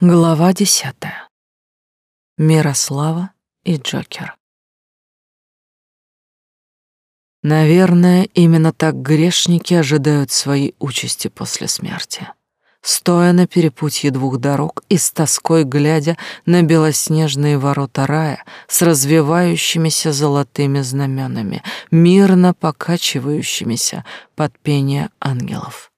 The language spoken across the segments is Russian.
Глава десятая. Мирослава и Джокер. Наверное, именно так грешники ожидают своей участи после смерти. Стоя на перепутье двух дорог и с тоской глядя на белоснежные ворота рая с развивающимися золотыми знаменами, мирно покачивающимися под пение ангелов.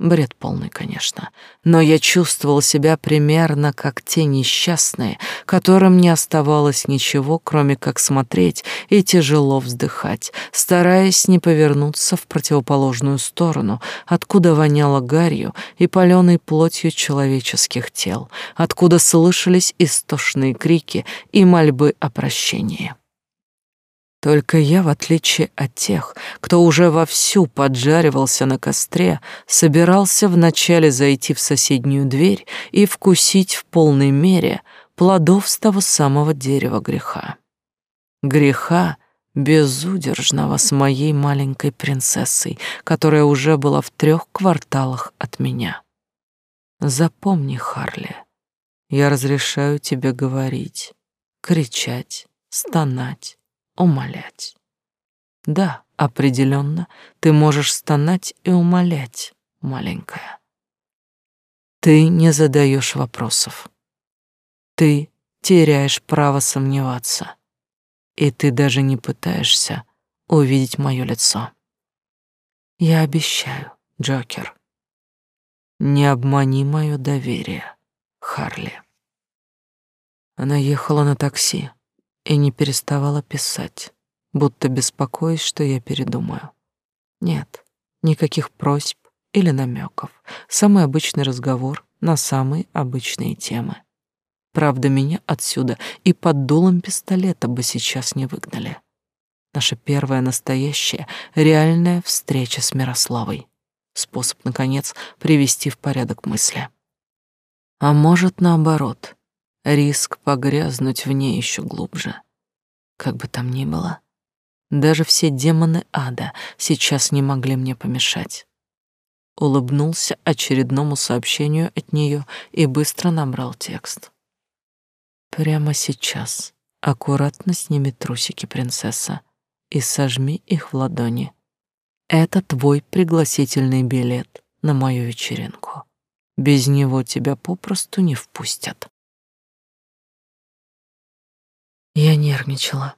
Бред полный, конечно, но я чувствовал себя примерно как те несчастные, которым не оставалось ничего, кроме как смотреть и тяжело вздыхать, стараясь не повернуться в противоположную сторону, откуда воняло гарью и паленой плотью человеческих тел, откуда слышались истошные крики и мольбы о прощении. Только я, в отличие от тех, кто уже вовсю поджаривался на костре, собирался вначале зайти в соседнюю дверь и вкусить в полной мере плодов с того самого дерева греха. Греха безудержного с моей маленькой принцессой, которая уже была в трех кварталах от меня. Запомни, Харли, я разрешаю тебе говорить, кричать, стонать, умолять. Да, определенно, ты можешь стонать и умолять, маленькая. Ты не задаешь вопросов. Ты теряешь право сомневаться. И ты даже не пытаешься увидеть мое лицо. Я обещаю, Джокер. Не обмани мое доверие, Харли. Она ехала на такси, и не переставала писать, будто беспокоясь, что я передумаю. Нет, никаких просьб или намеков. Самый обычный разговор на самые обычные темы. Правда, меня отсюда и под дулом пистолета бы сейчас не выгнали. Наша первая настоящая, реальная встреча с Мирославой. Способ, наконец, привести в порядок мысли. А может, наоборот — Риск погрязнуть в ней еще глубже. Как бы там ни было, даже все демоны ада сейчас не могли мне помешать. Улыбнулся очередному сообщению от нее и быстро набрал текст. Прямо сейчас аккуратно сними трусики, принцесса, и сожми их в ладони. Это твой пригласительный билет на мою вечеринку. Без него тебя попросту не впустят. Я нервничала.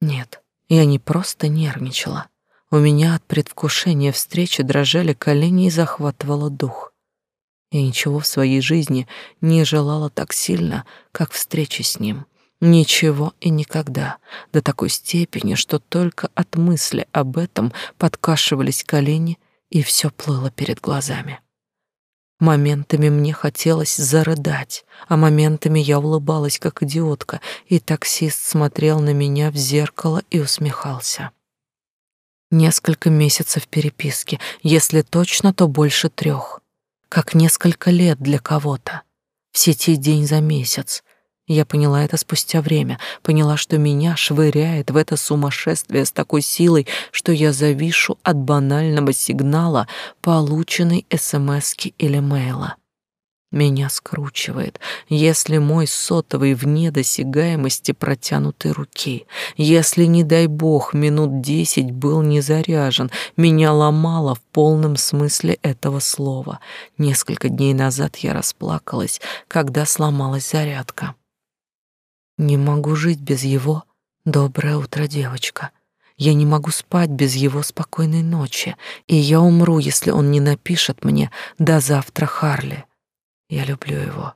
Нет, я не просто нервничала. У меня от предвкушения встречи дрожали колени и захватывало дух. Я ничего в своей жизни не желала так сильно, как встречи с ним. Ничего и никогда, до такой степени, что только от мысли об этом подкашивались колени, и все плыло перед глазами. Моментами мне хотелось зарыдать, а моментами я улыбалась, как идиотка, и таксист смотрел на меня в зеркало и усмехался. Несколько месяцев переписки, если точно, то больше трех. Как несколько лет для кого-то. В сети день за месяц, я поняла это спустя время, поняла, что меня швыряет в это сумасшествие с такой силой, что я завишу от банального сигнала, полученной СМСки или мейла. Меня скручивает, если мой сотовый вне досягаемости протянутой руки, если, не дай бог, минут десять был не заряжен, меня ломало в полном смысле этого слова. Несколько дней назад я расплакалась, когда сломалась зарядка. Не могу жить без его «Доброе утро, девочка». Я не могу спать без его спокойной ночи, и я умру, если он не напишет мне «До завтра, Харли». Я люблю его.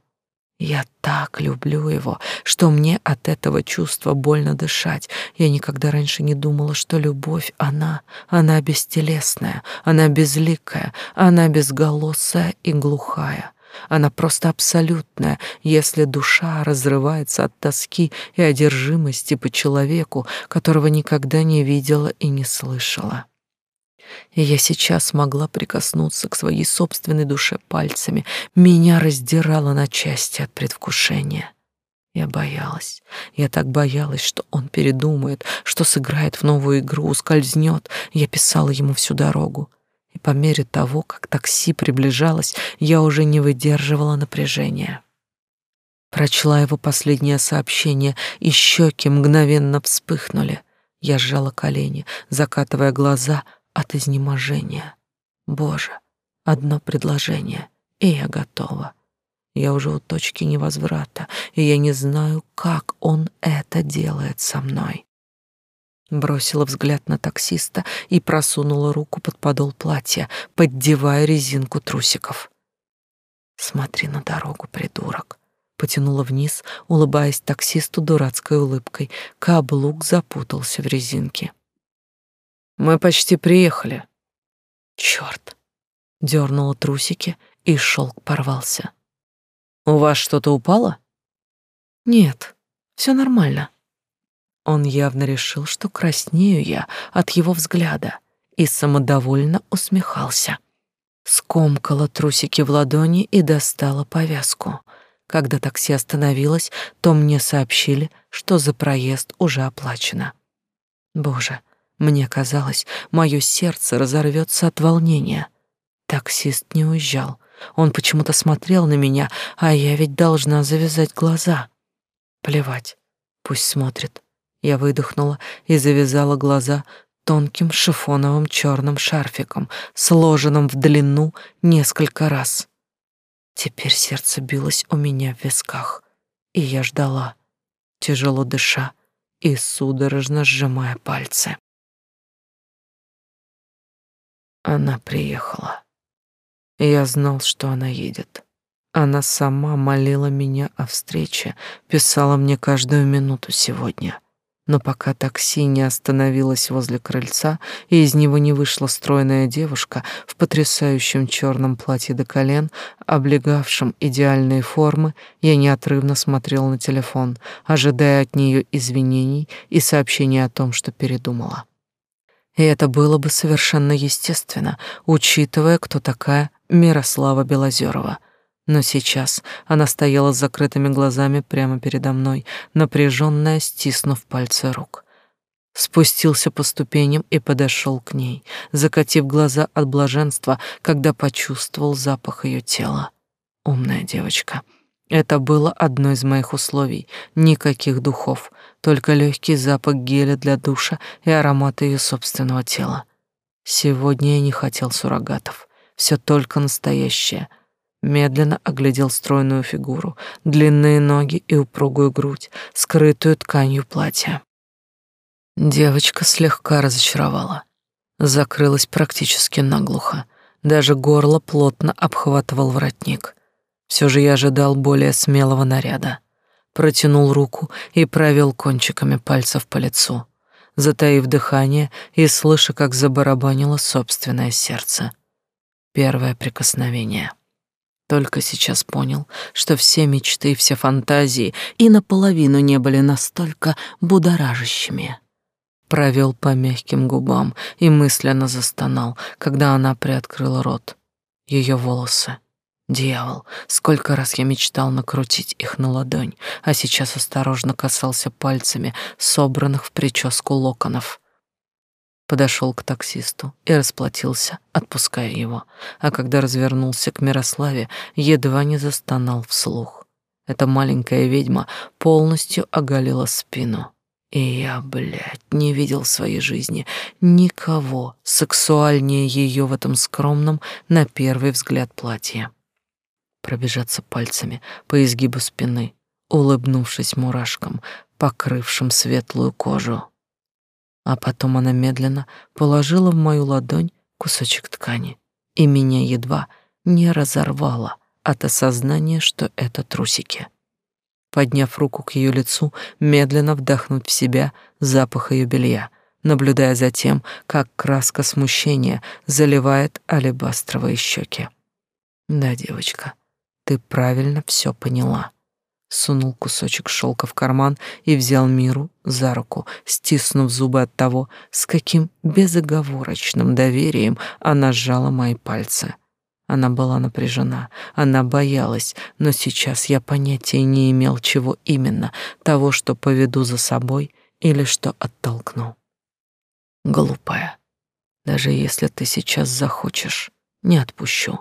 Я так люблю его, что мне от этого чувства больно дышать. Я никогда раньше не думала, что любовь, она, она бестелесная, она безликая, она безголосая и глухая. Она просто абсолютная, если душа разрывается от тоски и одержимости по человеку, которого никогда не видела и не слышала. И я сейчас могла прикоснуться к своей собственной душе пальцами. Меня раздирало на части от предвкушения. Я боялась. Я так боялась, что он передумает, что сыграет в новую игру, ускользнет. Я писала ему всю дорогу. И по мере того, как такси приближалось, я уже не выдерживала напряжения. Прочла его последнее сообщение, и щеки мгновенно вспыхнули. Я сжала колени, закатывая глаза от изнеможения. Боже, одно предложение, и я готова. Я уже у точки невозврата, и я не знаю, как он это делает со мной. Бросила взгляд на таксиста и просунула руку под подол платья, поддевая резинку трусиков. Смотри на дорогу, придурок. Потянула вниз, улыбаясь таксисту дурацкой улыбкой. Каблук запутался в резинке. Мы почти приехали. Черт! Дернула трусики, и шелк порвался. У вас что-то упало? Нет, все нормально. Он явно решил, что краснею я от его взгляда, и самодовольно усмехался. Скомкала трусики в ладони и достала повязку. Когда такси остановилось, то мне сообщили, что за проезд уже оплачено. Боже, мне казалось, мое сердце разорвется от волнения. Таксист не уезжал. Он почему-то смотрел на меня, а я ведь должна завязать глаза. Плевать, пусть смотрит. Я выдохнула и завязала глаза тонким шифоновым черным шарфиком, сложенным в длину несколько раз. Теперь сердце билось у меня в висках, и я ждала, тяжело дыша и судорожно сжимая пальцы. Она приехала. Я знал, что она едет. Она сама молила меня о встрече, писала мне каждую минуту сегодня. Но пока такси не остановилось возле крыльца, и из него не вышла стройная девушка в потрясающем черном платье до колен, облегавшем идеальные формы, я неотрывно смотрел на телефон, ожидая от нее извинений и сообщения о том, что передумала. И это было бы совершенно естественно, учитывая, кто такая Мирослава Белозерова. Но сейчас она стояла с закрытыми глазами прямо передо мной, напряженная, стиснув пальцы рук. Спустился по ступеням и подошел к ней, закатив глаза от блаженства, когда почувствовал запах ее тела. Умная девочка. Это было одно из моих условий. Никаких духов, только легкий запах геля для душа и аромат ее собственного тела. Сегодня я не хотел суррогатов все только настоящее. Медленно оглядел стройную фигуру, длинные ноги и упругую грудь, скрытую тканью платья. Девочка слегка разочаровала. Закрылась практически наглухо. Даже горло плотно обхватывал воротник. Все же я ожидал более смелого наряда. Протянул руку и провел кончиками пальцев по лицу, затаив дыхание и слыша, как забарабанило собственное сердце. Первое прикосновение. Только сейчас понял, что все мечты, все фантазии и наполовину не были настолько будоражащими. Провел по мягким губам и мысленно застонал, когда она приоткрыла рот. Ее волосы. Дьявол, сколько раз я мечтал накрутить их на ладонь, а сейчас осторожно касался пальцами собранных в прическу локонов подошел к таксисту и расплатился, отпуская его, а когда развернулся к Мирославе, едва не застонал вслух. Эта маленькая ведьма полностью оголила спину. И я, блядь, не видел в своей жизни никого сексуальнее ее в этом скромном, на первый взгляд, платье. Пробежаться пальцами по изгибу спины, улыбнувшись мурашкам, покрывшим светлую кожу. А потом она медленно положила в мою ладонь кусочек ткани, и меня едва не разорвало от осознания, что это трусики. Подняв руку к ее лицу, медленно вдохнуть в себя запах ее белья, наблюдая за тем, как краска смущения заливает алебастровые щеки. Да, девочка, ты правильно все поняла сунул кусочек шелка в карман и взял Миру за руку, стиснув зубы от того, с каким безоговорочным доверием она сжала мои пальцы. Она была напряжена, она боялась, но сейчас я понятия не имел, чего именно, того, что поведу за собой или что оттолкну. Глупая. Даже если ты сейчас захочешь, не отпущу.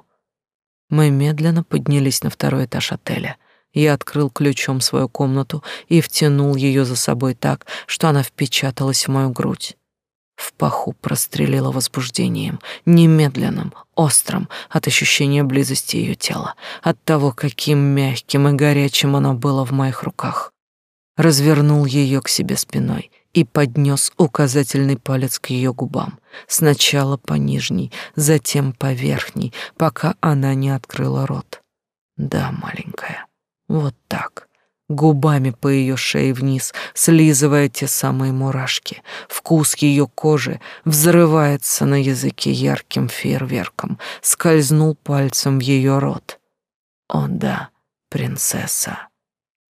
Мы медленно поднялись на второй этаж отеля — Я открыл ключом свою комнату и втянул ее за собой так, что она впечаталась в мою грудь. В паху прострелило возбуждением, немедленным, острым, от ощущения близости ее тела, от того, каким мягким и горячим оно было в моих руках. Развернул ее к себе спиной и поднес указательный палец к ее губам, сначала по нижней, затем по верхней, пока она не открыла рот. Да, маленькая, вот так, губами по ее шее вниз, слизывая те самые мурашки. Вкус ее кожи взрывается на языке ярким фейерверком, скользнул пальцем в ее рот. О да, принцесса.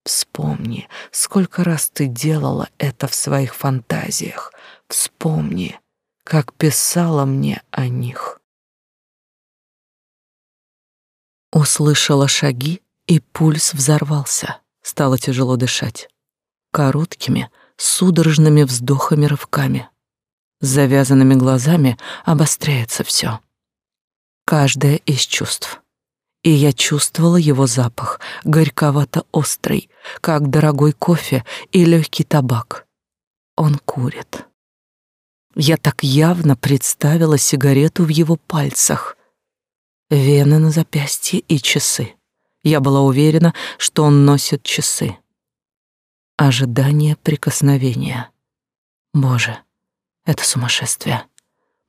Вспомни, сколько раз ты делала это в своих фантазиях. Вспомни, как писала мне о них. Услышала шаги, и пульс взорвался. Стало тяжело дышать. Короткими, судорожными вздохами-рывками. С завязанными глазами обостряется все. Каждое из чувств и я чувствовала его запах, горьковато-острый, как дорогой кофе и легкий табак. Он курит. Я так явно представила сигарету в его пальцах, вены на запястье и часы. Я была уверена, что он носит часы. Ожидание прикосновения. Боже, это сумасшествие.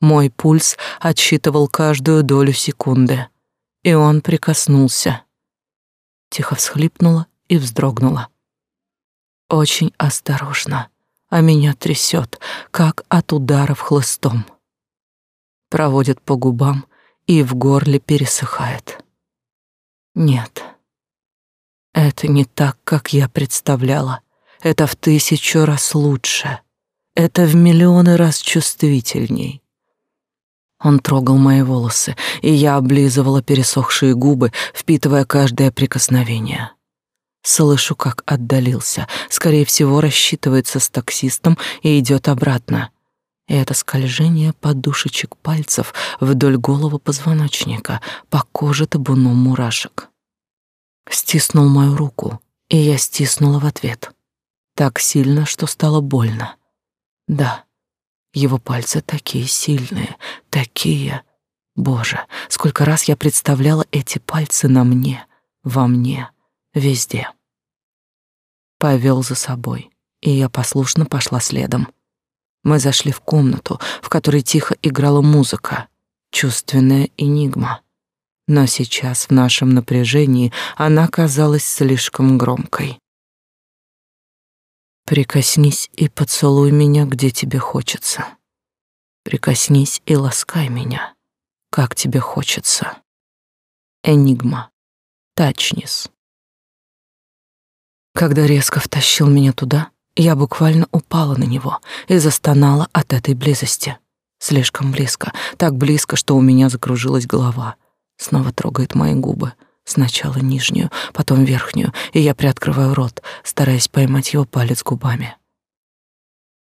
Мой пульс отсчитывал каждую долю секунды и он прикоснулся. Тихо всхлипнула и вздрогнула. Очень осторожно, а меня трясет, как от ударов хлыстом. Проводит по губам и в горле пересыхает. Нет, это не так, как я представляла. Это в тысячу раз лучше. Это в миллионы раз чувствительней. Он трогал мои волосы, и я облизывала пересохшие губы, впитывая каждое прикосновение. Слышу, как отдалился, скорее всего, рассчитывается с таксистом и идет обратно. Это скольжение подушечек пальцев вдоль голого позвоночника, по коже табуном мурашек. Стиснул мою руку, и я стиснула в ответ. Так сильно, что стало больно. Да, его пальцы такие сильные, такие... Боже, сколько раз я представляла эти пальцы на мне, во мне, везде. Повел за собой, и я послушно пошла следом. Мы зашли в комнату, в которой тихо играла музыка, чувственная энигма. Но сейчас в нашем напряжении она казалась слишком громкой. Прикоснись и поцелуй меня, где тебе хочется. Прикоснись и ласкай меня, как тебе хочется. Энигма. Тачнис. Когда резко втащил меня туда, я буквально упала на него и застонала от этой близости. Слишком близко, так близко, что у меня закружилась голова. Снова трогает мои губы — Сначала нижнюю, потом верхнюю, и я приоткрываю рот, стараясь поймать его палец губами.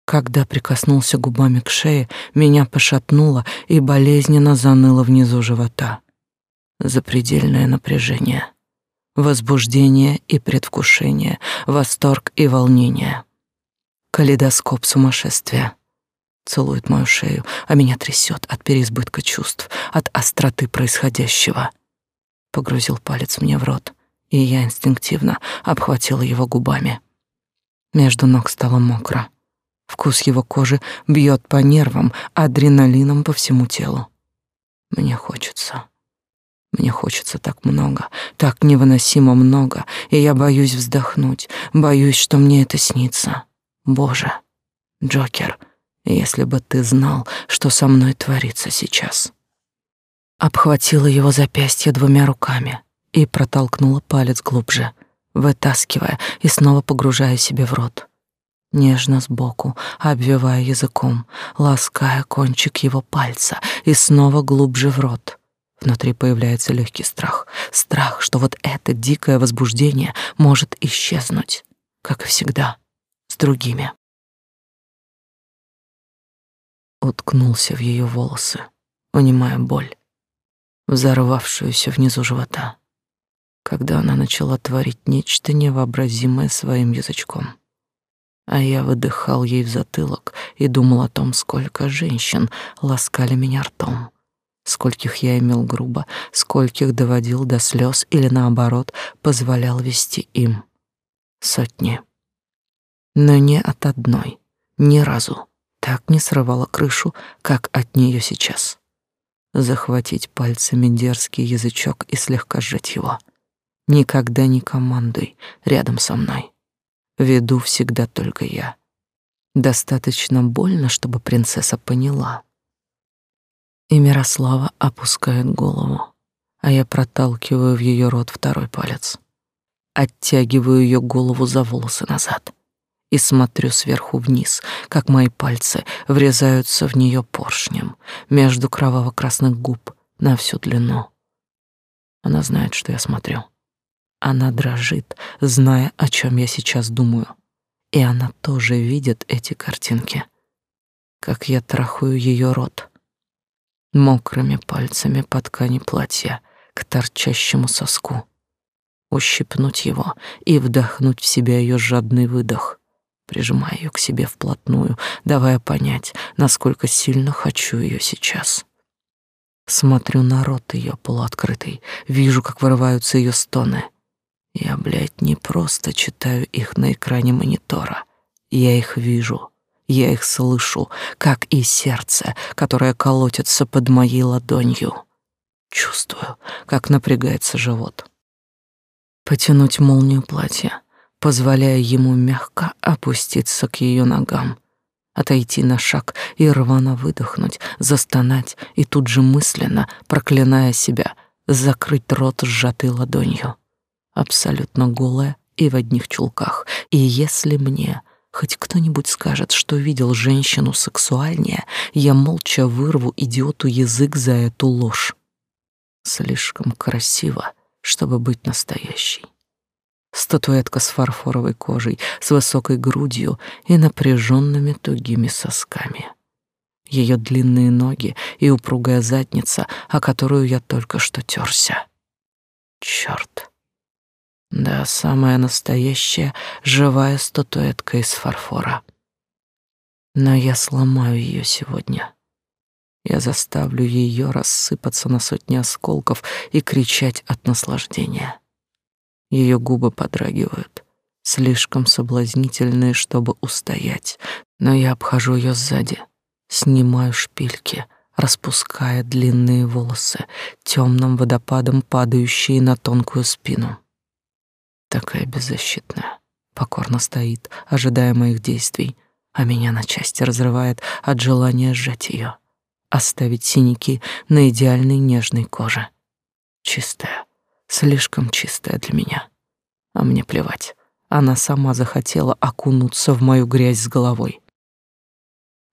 Когда прикоснулся губами к шее, меня пошатнуло и болезненно заныло внизу живота. Запредельное напряжение, возбуждение и предвкушение, восторг и волнение. Калейдоскоп сумасшествия. Целует мою шею, а меня трясет от переизбытка чувств, от остроты происходящего погрузил палец мне в рот, и я инстинктивно обхватила его губами. Между ног стало мокро. Вкус его кожи бьет по нервам, адреналином по всему телу. Мне хочется. Мне хочется так много, так невыносимо много, и я боюсь вздохнуть, боюсь, что мне это снится. Боже, Джокер, если бы ты знал, что со мной творится сейчас обхватила его запястье двумя руками и протолкнула палец глубже, вытаскивая и снова погружая себе в рот. Нежно сбоку, обвивая языком, лаская кончик его пальца и снова глубже в рот. Внутри появляется легкий страх. Страх, что вот это дикое возбуждение может исчезнуть, как и всегда, другими. Уткнулся в ее волосы, унимая боль взорвавшуюся внизу живота. когда она начала творить нечто невообразимое своим язычком. А я выдыхал ей в затылок и думал о том, сколько женщин ласкали меня ртом, скольких я имел грубо, скольких доводил до слез или, наоборот, позволял вести им. Сотни. Но не от одной, ни разу так не срывала крышу, как от нее сейчас. Захватить пальцами дерзкий язычок и слегка сжать его. Никогда не командуй рядом со мной. Веду всегда только я. Достаточно больно, чтобы принцесса поняла. И Мирослава опускает голову, а я проталкиваю в ее рот второй палец. Оттягиваю ее голову за волосы назад и смотрю сверху вниз, как мои пальцы врезаются в нее поршнем между кроваво-красных губ на всю длину. Она знает, что я смотрю. Она дрожит, зная, о чем я сейчас думаю. И она тоже видит эти картинки. Как я трахаю ее рот. Мокрыми пальцами по ткани платья к торчащему соску. Ущипнуть его и вдохнуть в себя ее жадный выдох. Прижимая ее к себе вплотную, давая понять, насколько сильно хочу ее сейчас. Смотрю на рот ее полуоткрытый, вижу, как вырываются ее стоны — я, блядь, не просто читаю их на экране монитора. Я их вижу, я их слышу, как и сердце, которое колотится под моей ладонью. Чувствую, как напрягается живот. Потянуть молнию платья, позволяя ему мягко опуститься к ее ногам, отойти на шаг и рвано выдохнуть, застонать и тут же мысленно, проклиная себя, закрыть рот сжатой ладонью абсолютно голая и в одних чулках. И если мне хоть кто-нибудь скажет, что видел женщину сексуальнее, я молча вырву идиоту язык за эту ложь. Слишком красиво, чтобы быть настоящей. Статуэтка с фарфоровой кожей, с высокой грудью и напряженными тугими сосками. Ее длинные ноги и упругая задница, о которую я только что терся. Черт! Да, самая настоящая живая статуэтка из фарфора. Но я сломаю ее сегодня. Я заставлю ее рассыпаться на сотни осколков и кричать от наслаждения. Ее губы подрагивают, слишком соблазнительные, чтобы устоять, но я обхожу ее сзади, снимаю шпильки, распуская длинные волосы, темным водопадом падающие на тонкую спину. Такая беззащитная, покорно стоит, ожидая моих действий, а меня на части разрывает от желания сжать ее, оставить синяки на идеальной нежной коже. Чистая, слишком чистая для меня. А мне плевать. Она сама захотела окунуться в мою грязь с головой.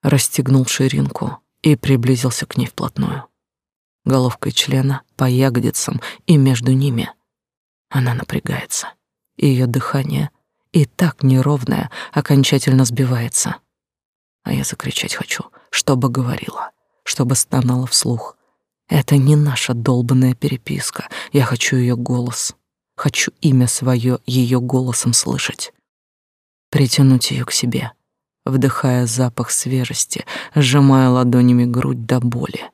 Расстегнул ширинку и приблизился к ней вплотную. Головкой члена по ягодицам и между ними. Она напрягается ее дыхание, и так неровное, окончательно сбивается. А я закричать хочу, чтобы говорила, чтобы стонала вслух. Это не наша долбанная переписка. Я хочу ее голос. Хочу имя свое ее голосом слышать. Притянуть ее к себе, вдыхая запах свежести, сжимая ладонями грудь до боли.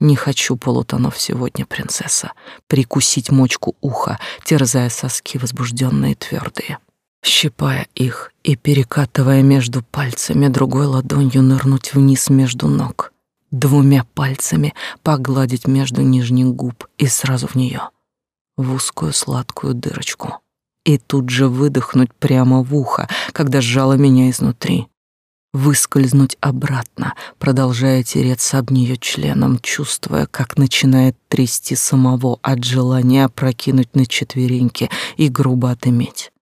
Не хочу полутонов сегодня, принцесса. Прикусить мочку уха, терзая соски возбужденные твердые. Щипая их и перекатывая между пальцами, другой ладонью нырнуть вниз между ног. Двумя пальцами погладить между нижних губ и сразу в нее, в узкую сладкую дырочку. И тут же выдохнуть прямо в ухо, когда сжала меня изнутри выскользнуть обратно, продолжая тереться об нее членом, чувствуя, как начинает трясти самого от желания опрокинуть на четвереньки и грубо отыметь.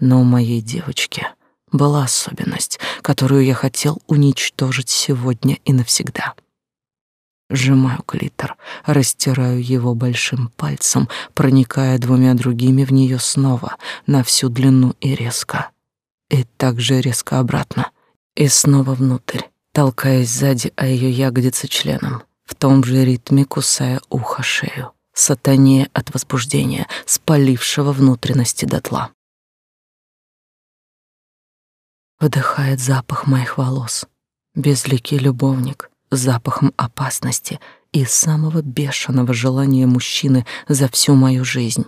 Но у моей девочки была особенность, которую я хотел уничтожить сегодня и навсегда. Сжимаю клитор, растираю его большим пальцем, проникая двумя другими в нее снова, на всю длину и резко. И также резко обратно — и снова внутрь, толкаясь сзади о ее ягодицы членом, в том же ритме кусая ухо шею, сатане от возбуждения, спалившего внутренности дотла. Вдыхает запах моих волос, безликий любовник, с запахом опасности и самого бешеного желания мужчины за всю мою жизнь.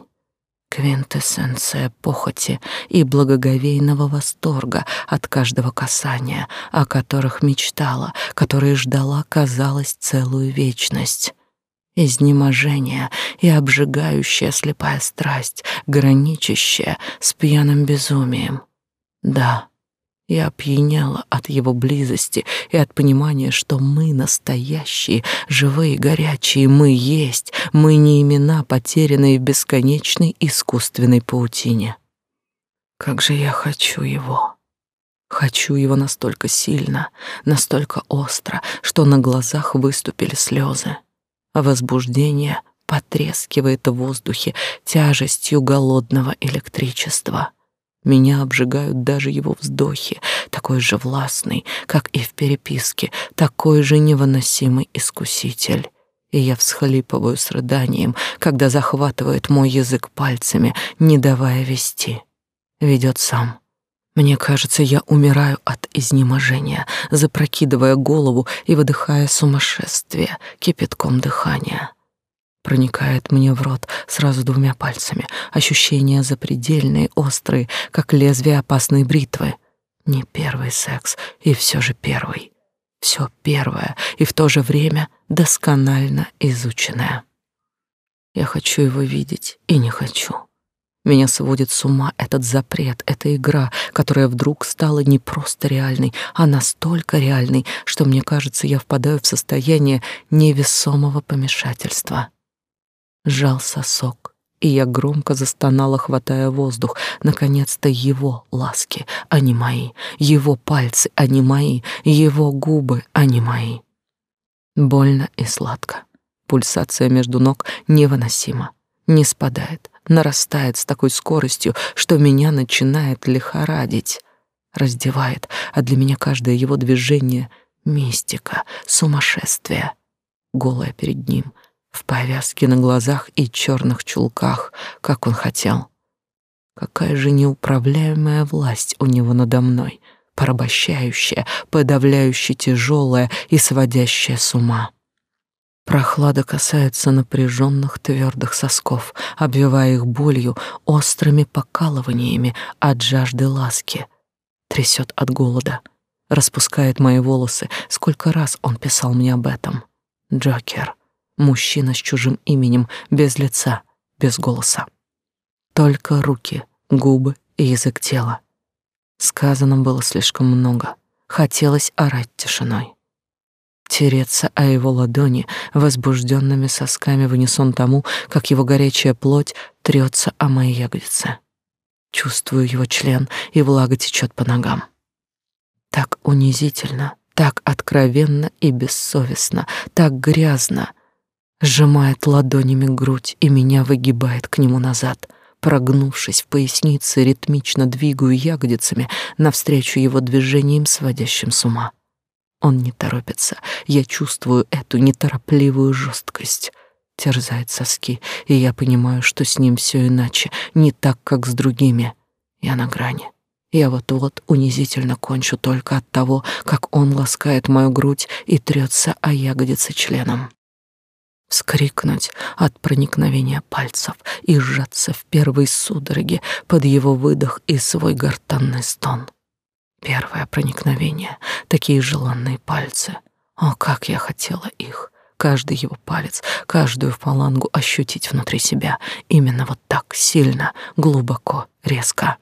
Квинтэссенция похоти и благоговейного восторга от каждого касания, о которых мечтала, которые ждала, казалось, целую вечность. Изнеможение и обжигающая слепая страсть, граничащая с пьяным безумием. Да, я опьяняла от его близости и от понимания, что мы настоящие, живые, горячие, мы есть, мы не имена, потерянные в бесконечной искусственной паутине. Как же я хочу его. Хочу его настолько сильно, настолько остро, что на глазах выступили слезы. Возбуждение потрескивает в воздухе тяжестью голодного электричества. Меня обжигают даже его вздохи, такой же властный, как и в переписке, такой же невыносимый искуситель. И я всхлипываю с рыданием, когда захватывает мой язык пальцами, не давая вести. Ведет сам. Мне кажется, я умираю от изнеможения, запрокидывая голову и выдыхая сумасшествие кипятком дыхания проникает мне в рот сразу двумя пальцами. Ощущения запредельные, острые, как лезвие опасной бритвы. Не первый секс, и все же первый. Все первое, и в то же время досконально изученное. Я хочу его видеть и не хочу. Меня сводит с ума этот запрет, эта игра, которая вдруг стала не просто реальной, а настолько реальной, что мне кажется, я впадаю в состояние невесомого помешательства сжал сосок, и я громко застонала, хватая воздух. Наконец-то его ласки, а не мои, его пальцы, а не мои, его губы, а не мои. Больно и сладко. Пульсация между ног невыносима, не спадает, нарастает с такой скоростью, что меня начинает лихорадить. Раздевает, а для меня каждое его движение — мистика, сумасшествие. Голая перед ним — в повязке на глазах и черных чулках, как он хотел. Какая же неуправляемая власть у него надо мной, порабощающая, подавляющая, тяжелая и сводящая с ума. Прохлада касается напряженных твердых сосков, обвивая их болью, острыми покалываниями от жажды ласки. Трясет от голода, распускает мои волосы. Сколько раз он писал мне об этом. Джокер. Мужчина с чужим именем, без лица, без голоса. Только руки, губы и язык тела. Сказано было слишком много. Хотелось орать тишиной. Тереться о его ладони возбужденными сосками в тому, как его горячая плоть трется о мои ягодицы. Чувствую его член, и влага течет по ногам. Так унизительно, так откровенно и бессовестно, так грязно, сжимает ладонями грудь и меня выгибает к нему назад. Прогнувшись в пояснице, ритмично двигаю ягодицами навстречу его движениям, сводящим с ума. Он не торопится. Я чувствую эту неторопливую жесткость. Терзает соски, и я понимаю, что с ним все иначе, не так, как с другими. Я на грани. Я вот-вот унизительно кончу только от того, как он ласкает мою грудь и трется о ягодицы членом вскрикнуть от проникновения пальцев и сжаться в первой судороге под его выдох и свой гортанный стон. Первое проникновение, такие желанные пальцы. О, как я хотела их! Каждый его палец, каждую фалангу ощутить внутри себя. Именно вот так, сильно, глубоко, резко.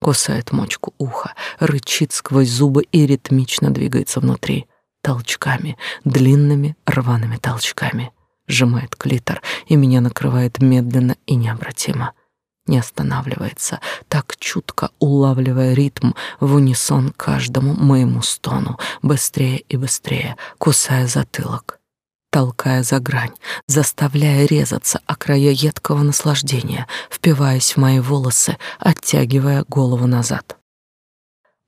Кусает мочку уха, рычит сквозь зубы и ритмично двигается внутри толчками, длинными рваными толчками. Сжимает клитор, и меня накрывает медленно и необратимо. Не останавливается, так чутко улавливая ритм в унисон каждому моему стону, быстрее и быстрее, кусая затылок толкая за грань, заставляя резаться о края едкого наслаждения, впиваясь в мои волосы, оттягивая голову назад.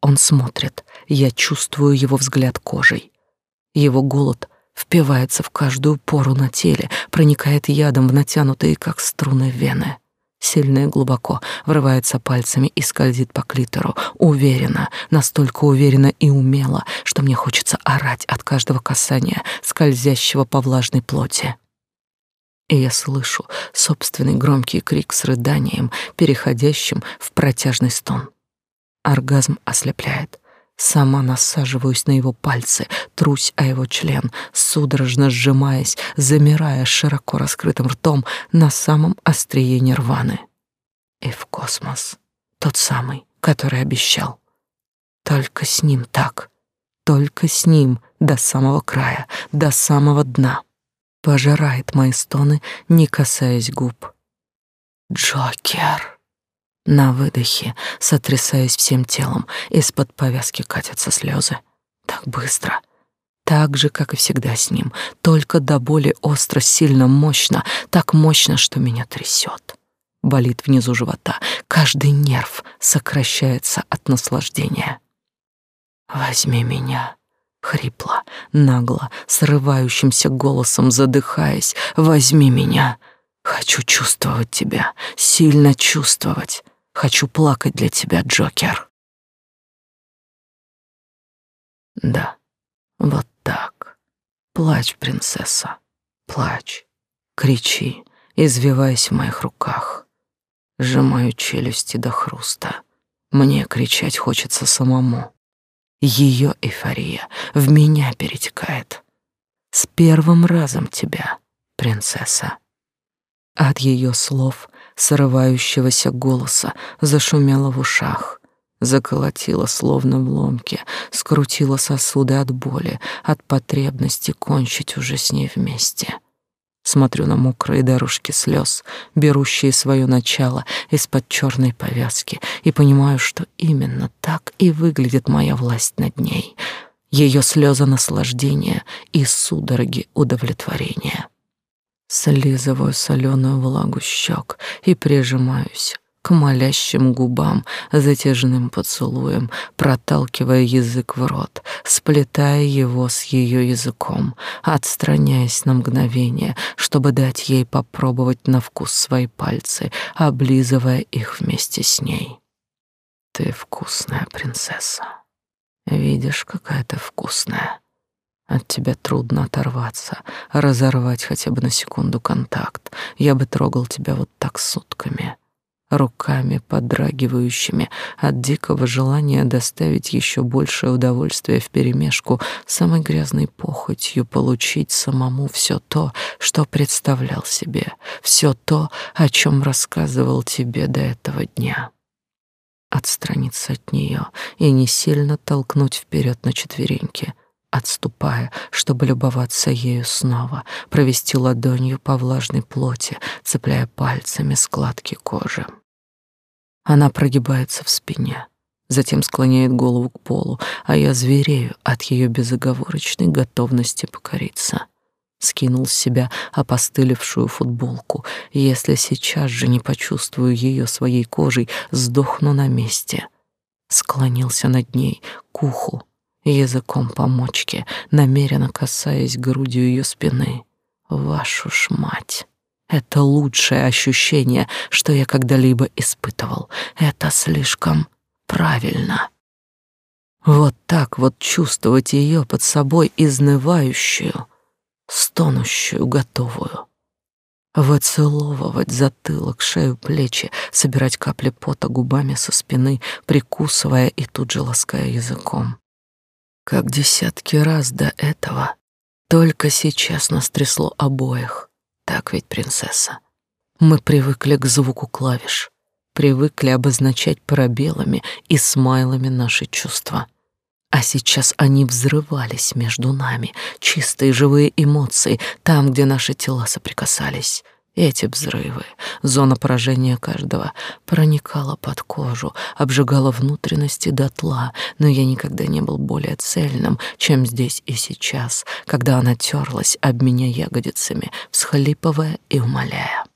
Он смотрит, я чувствую его взгляд кожей. Его голод впивается в каждую пору на теле, проникает ядом в натянутые, как струны, вены. Сильно и глубоко врывается пальцами и скользит по клитору, уверенно, настолько уверенно и умело, что мне хочется орать от каждого касания, скользящего по влажной плоти. И я слышу собственный громкий крик с рыданием, переходящим в протяжный стон. Оргазм ослепляет. Сама насаживаюсь на его пальцы, трусь о его член, судорожно сжимаясь, замирая широко раскрытым ртом на самом острие нирваны. И в космос, тот самый, который обещал. Только с ним так, только с ним до самого края, до самого дна. Пожирает мои стоны, не касаясь губ. Джокер. На выдохе, сотрясаясь всем телом, из-под повязки катятся слезы. Так быстро. Так же, как и всегда с ним, только до боли остро, сильно, мощно, так мощно, что меня трясет. Болит внизу живота, каждый нерв сокращается от наслаждения. «Возьми меня», хрипло, нагло, срывающимся голосом задыхаясь, «возьми меня». Хочу чувствовать тебя, сильно чувствовать. Хочу плакать для тебя, Джокер. Да, вот так. Плачь, принцесса, плачь. Кричи, извиваясь в моих руках. Сжимаю челюсти до хруста. Мне кричать хочется самому. Ее эйфория в меня перетекает. С первым разом тебя, принцесса. От ее слов срывающегося голоса зашумело в ушах, заколотило словно в ломке, скрутило сосуды от боли, от потребности кончить уже с ней вместе. Смотрю на мокрые дорожки слез, берущие свое начало из-под черной повязки, и понимаю, что именно так и выглядит моя власть над ней. Ее слезы наслаждения и судороги удовлетворения. Слизываю соленую влагу щек и прижимаюсь к молящим губам затяжным поцелуем, проталкивая язык в рот, сплетая его с ее языком, отстраняясь на мгновение, чтобы дать ей попробовать на вкус свои пальцы, облизывая их вместе с ней. Ты вкусная принцесса. Видишь, какая ты вкусная. От тебя трудно оторваться, разорвать хотя бы на секунду контакт. Я бы трогал тебя вот так сутками, руками подрагивающими. От дикого желания доставить еще большее удовольствие вперемешку с самой грязной похотью получить самому все то, что представлял себе, все то, о чем рассказывал тебе до этого дня. Отстраниться от нее и не сильно толкнуть вперед на четвереньки, отступая, чтобы любоваться ею снова, провести ладонью по влажной плоти, цепляя пальцами складки кожи. Она прогибается в спине, затем склоняет голову к полу, а я зверею от ее безоговорочной готовности покориться. Скинул с себя опостылевшую футболку. Если сейчас же не почувствую ее своей кожей, сдохну на месте. Склонился над ней к уху, языком по мочке, намеренно касаясь грудью ее спины. Вашу ж мать! Это лучшее ощущение, что я когда-либо испытывал. Это слишком правильно. Вот так вот чувствовать ее под собой изнывающую, стонущую, готовую. Выцеловывать затылок, шею, плечи, собирать капли пота губами со спины, прикусывая и тут же лаская языком. Как десятки раз до этого, только сейчас нас трясло обоих. Так ведь, принцесса? Мы привыкли к звуку клавиш, привыкли обозначать пробелами и смайлами наши чувства. А сейчас они взрывались между нами, чистые живые эмоции, там, где наши тела соприкасались. Эти взрывы, зона поражения каждого, проникала под кожу, обжигала внутренности дотла, но я никогда не был более цельным, чем здесь и сейчас, когда она терлась об меня ягодицами, всхлипывая и умоляя.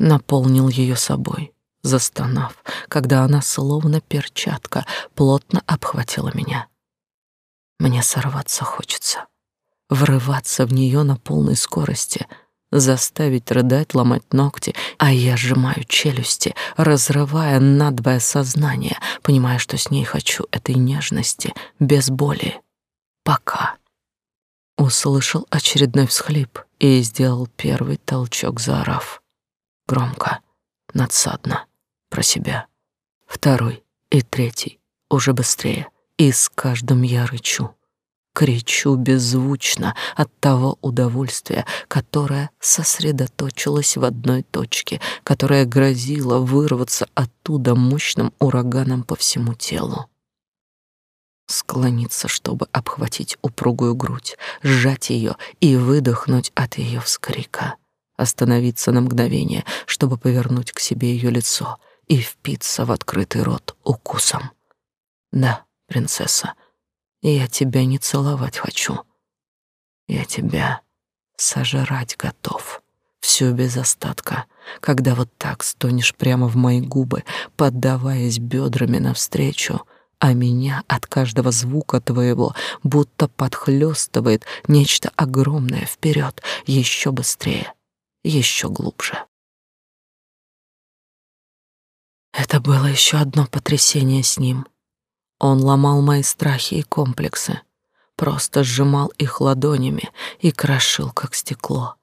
Наполнил ее собой, застонав, когда она, словно перчатка, плотно обхватила меня. Мне сорваться хочется врываться в нее на полной скорости, заставить рыдать, ломать ногти, а я сжимаю челюсти, разрывая надвое сознание, понимая, что с ней хочу этой нежности, без боли. Пока. Услышал очередной всхлип и сделал первый толчок, заорав. Громко, надсадно, про себя. Второй и третий, уже быстрее, и с каждым я рычу. Кричу беззвучно от того удовольствия, которое сосредоточилось в одной точке, которое грозило вырваться оттуда мощным ураганом по всему телу. Склониться, чтобы обхватить упругую грудь, сжать ее и выдохнуть от ее вскрика. Остановиться на мгновение, чтобы повернуть к себе ее лицо и впиться в открытый рот укусом. Да, принцесса, я тебя не целовать хочу. Я тебя сожрать готов. Всё без остатка, когда вот так стонешь прямо в мои губы, поддаваясь бедрами навстречу, а меня от каждого звука твоего будто подхлёстывает нечто огромное вперед, еще быстрее, еще глубже. Это было еще одно потрясение с ним. Он ломал мои страхи и комплексы, просто сжимал их ладонями и крошил, как стекло.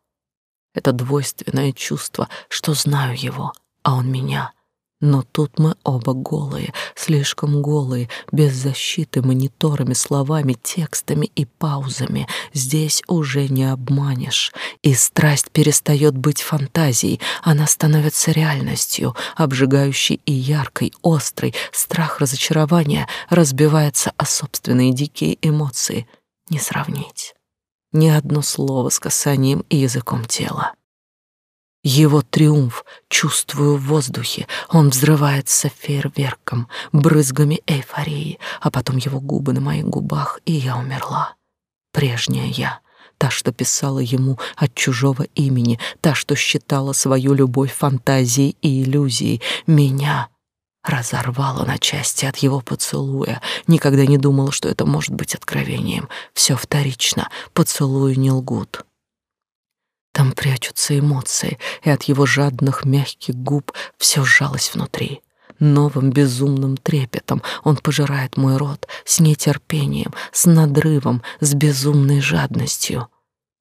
Это двойственное чувство, что знаю его, а он меня — но тут мы оба голые, слишком голые, без защиты мониторами, словами, текстами и паузами. Здесь уже не обманешь. И страсть перестает быть фантазией, она становится реальностью, обжигающей и яркой, острой. Страх разочарования разбивается о собственные дикие эмоции. Не сравнить. Ни одно слово с касанием и языком тела. Его триумф чувствую в воздухе. Он взрывается фейерверком, брызгами эйфории, а потом его губы на моих губах, и я умерла. Прежняя я, та, что писала ему от чужого имени, та, что считала свою любовь фантазией и иллюзией, меня разорвало на части от его поцелуя. Никогда не думала, что это может быть откровением. Все вторично, поцелуи не лгут. Там прячутся эмоции, и от его жадных мягких губ все сжалось внутри. Новым безумным трепетом он пожирает мой рот с нетерпением, с надрывом, с безумной жадностью.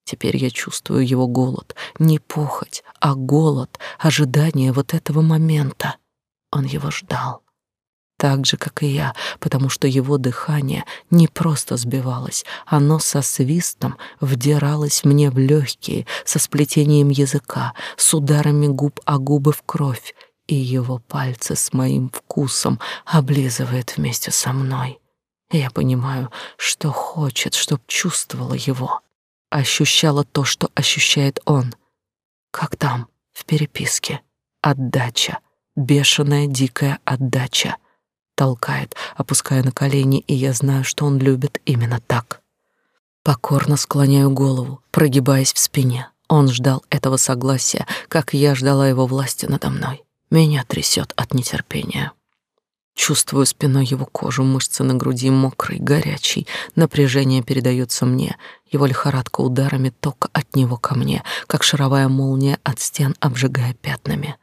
Теперь я чувствую его голод, не похоть, а голод, ожидание вот этого момента. Он его ждал так же, как и я, потому что его дыхание не просто сбивалось, оно со свистом вдиралось мне в легкие, со сплетением языка, с ударами губ о губы в кровь, и его пальцы с моим вкусом облизывает вместе со мной. Я понимаю, что хочет, чтоб чувствовала его, ощущала то, что ощущает он. Как там, в переписке, отдача, бешеная дикая отдача — толкает, опуская на колени, и я знаю, что он любит именно так. Покорно склоняю голову, прогибаясь в спине. Он ждал этого согласия, как я ждала его власти надо мной. Меня трясет от нетерпения. Чувствую спиной его кожу, мышцы на груди мокрый, горячий. Напряжение передается мне. Его лихорадка ударами тока от него ко мне, как шаровая молния от стен, обжигая пятнами.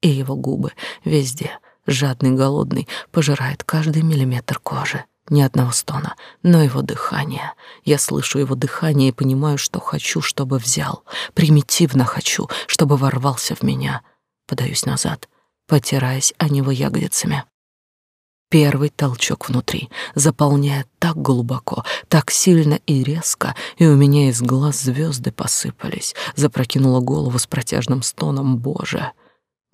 И его губы везде, жадный, голодный, пожирает каждый миллиметр кожи. Ни одного стона, но его дыхание. Я слышу его дыхание и понимаю, что хочу, чтобы взял. Примитивно хочу, чтобы ворвался в меня. Подаюсь назад, потираясь о него ягодицами. Первый толчок внутри заполняет так глубоко, так сильно и резко, и у меня из глаз звезды посыпались. Запрокинула голову с протяжным стоном «Боже!»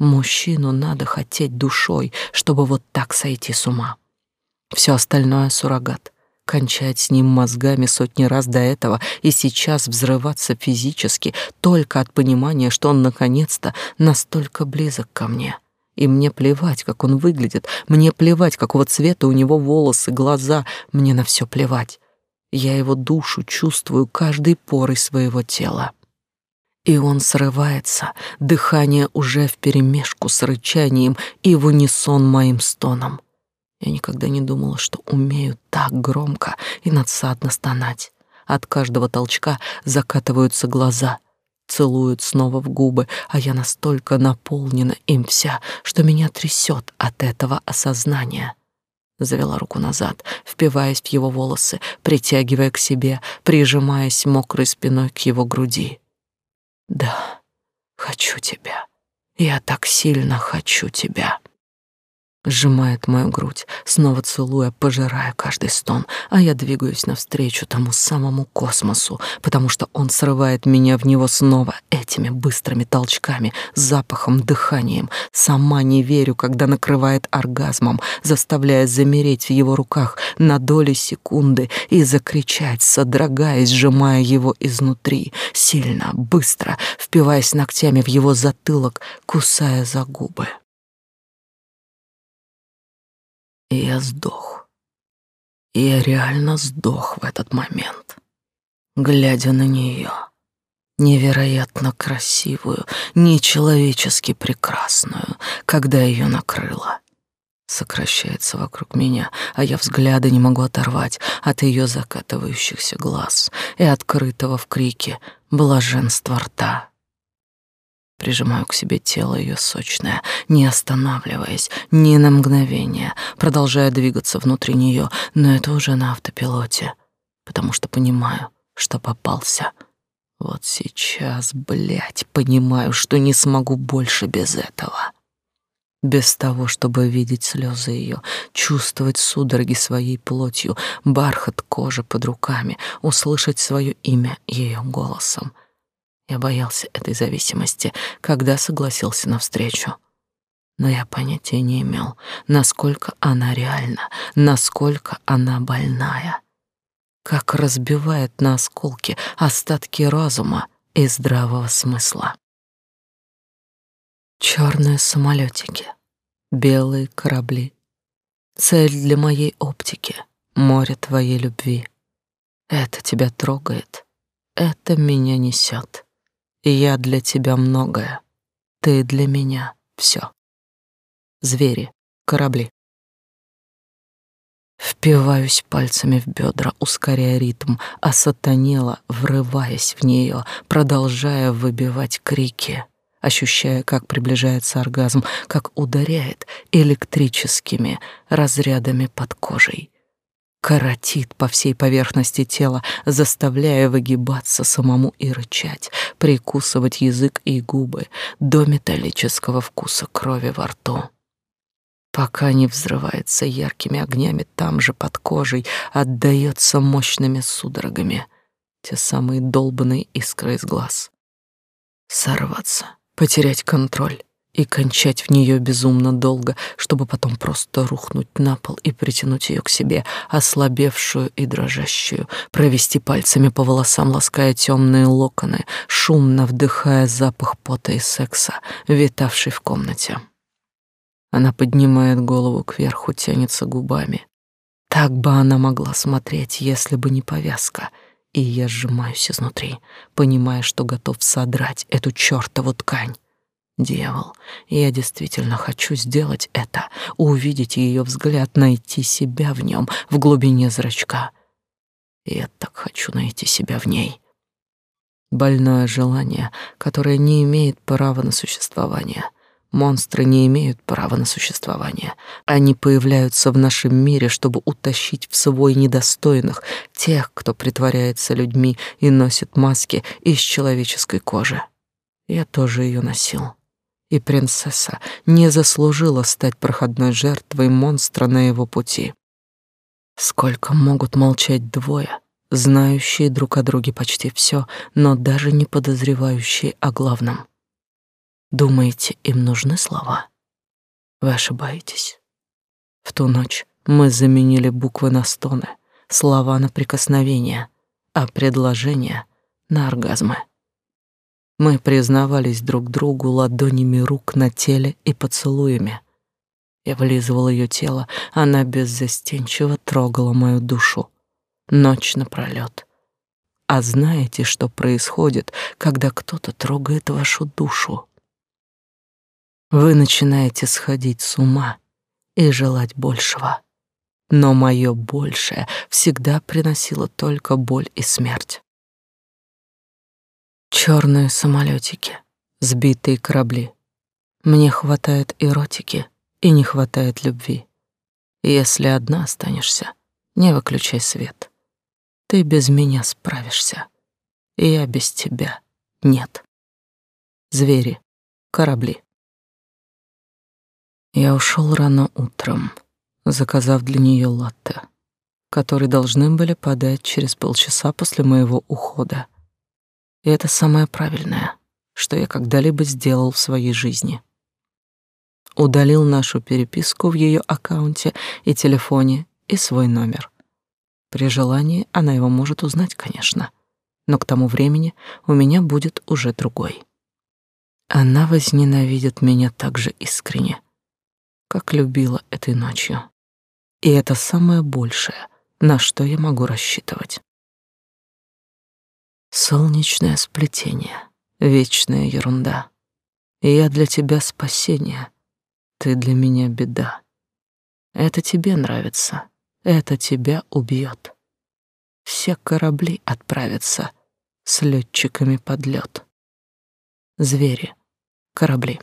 Мужчину надо хотеть душой, чтобы вот так сойти с ума. Все остальное — суррогат. Кончать с ним мозгами сотни раз до этого и сейчас взрываться физически только от понимания, что он наконец-то настолько близок ко мне. И мне плевать, как он выглядит, мне плевать, какого цвета у него волосы, глаза, мне на все плевать. Я его душу чувствую каждой порой своего тела. И он срывается, дыхание уже вперемешку с рычанием и в унисон моим стоном. Я никогда не думала, что умею так громко и надсадно стонать. От каждого толчка закатываются глаза — целуют снова в губы, а я настолько наполнена им вся, что меня трясет от этого осознания. Завела руку назад, впиваясь в его волосы, притягивая к себе, прижимаясь мокрой спиной к его груди. Да, хочу тебя. Я так сильно хочу тебя сжимает мою грудь, снова целуя, пожирая каждый стон, а я двигаюсь навстречу тому самому космосу, потому что он срывает меня в него снова этими быстрыми толчками, запахом, дыханием. Сама не верю, когда накрывает оргазмом, заставляя замереть в его руках на доли секунды и закричать, содрогаясь, сжимая его изнутри, сильно, быстро, впиваясь ногтями в его затылок, кусая за губы. И я сдох. Я реально сдох в этот момент, глядя на нее, невероятно красивую, нечеловечески прекрасную, когда ее накрыло. Сокращается вокруг меня, а я взгляда не могу оторвать от ее закатывающихся глаз и открытого в крике блаженства рта. Прижимаю к себе тело ее сочное, не останавливаясь ни на мгновение, продолжая двигаться внутри нее, но это уже на автопилоте, потому что понимаю, что попался. Вот сейчас, блядь, понимаю, что не смогу больше без этого. Без того, чтобы видеть слезы ее, чувствовать судороги своей плотью, бархат кожи под руками, услышать свое имя ее голосом — я боялся этой зависимости, когда согласился на встречу. Но я понятия не имел, насколько она реальна, насколько она больная. Как разбивает на осколки остатки разума и здравого смысла. Черные самолетики, белые корабли. Цель для моей оптики — море твоей любви. Это тебя трогает, это меня несет. Я для тебя многое. Ты для меня все. Звери, корабли. Впиваюсь пальцами в бедра, ускоряя ритм, а сатанела, врываясь в нее, продолжая выбивать крики, ощущая, как приближается оргазм, как ударяет электрическими разрядами под кожей коротит по всей поверхности тела, заставляя выгибаться самому и рычать, прикусывать язык и губы до металлического вкуса крови во рту. Пока не взрывается яркими огнями там же под кожей, отдаётся мощными судорогами, те самые долбанные искры из глаз. Сорваться, потерять контроль, и кончать в нее безумно долго, чтобы потом просто рухнуть на пол и притянуть ее к себе, ослабевшую и дрожащую, провести пальцами по волосам, лаская темные локоны, шумно вдыхая запах пота и секса, витавший в комнате. Она поднимает голову кверху, тянется губами. Так бы она могла смотреть, если бы не повязка — и я сжимаюсь изнутри, понимая, что готов содрать эту чёртову ткань. Дьявол, я действительно хочу сделать это, увидеть ее взгляд, найти себя в нем, в глубине зрачка. Я так хочу найти себя в ней. Больное желание, которое не имеет права на существование. Монстры не имеют права на существование. Они появляются в нашем мире, чтобы утащить в свой недостойных тех, кто притворяется людьми и носит маски из человеческой кожи. Я тоже ее носил и принцесса не заслужила стать проходной жертвой монстра на его пути. Сколько могут молчать двое, знающие друг о друге почти все, но даже не подозревающие о главном? Думаете, им нужны слова? Вы ошибаетесь. В ту ночь мы заменили буквы на стоны, слова на прикосновения, а предложения на оргазмы. Мы признавались друг другу ладонями рук на теле и поцелуями. Я вылизывал ее тело, она беззастенчиво трогала мою душу. Ночь напролёт. А знаете, что происходит, когда кто-то трогает вашу душу? Вы начинаете сходить с ума и желать большего. но мое большее всегда приносило только боль и смерть. Черные самолетики, сбитые корабли. Мне хватает эротики и не хватает любви. Если одна останешься, не выключай свет. Ты без меня справишься, я без тебя нет. Звери, корабли. Я ушел рано утром, заказав для нее латте, который должны были подать через полчаса после моего ухода. И это самое правильное, что я когда-либо сделал в своей жизни. Удалил нашу переписку в ее аккаунте и телефоне и свой номер. При желании она его может узнать, конечно, но к тому времени у меня будет уже другой. Она возненавидит меня так же искренне, как любила этой ночью. И это самое большее, на что я могу рассчитывать. Солнечное сплетение, вечная ерунда. Я для тебя спасение, ты для меня беда. Это тебе нравится, это тебя убьет. Все корабли отправятся с летчиками под лед. Звери, корабли.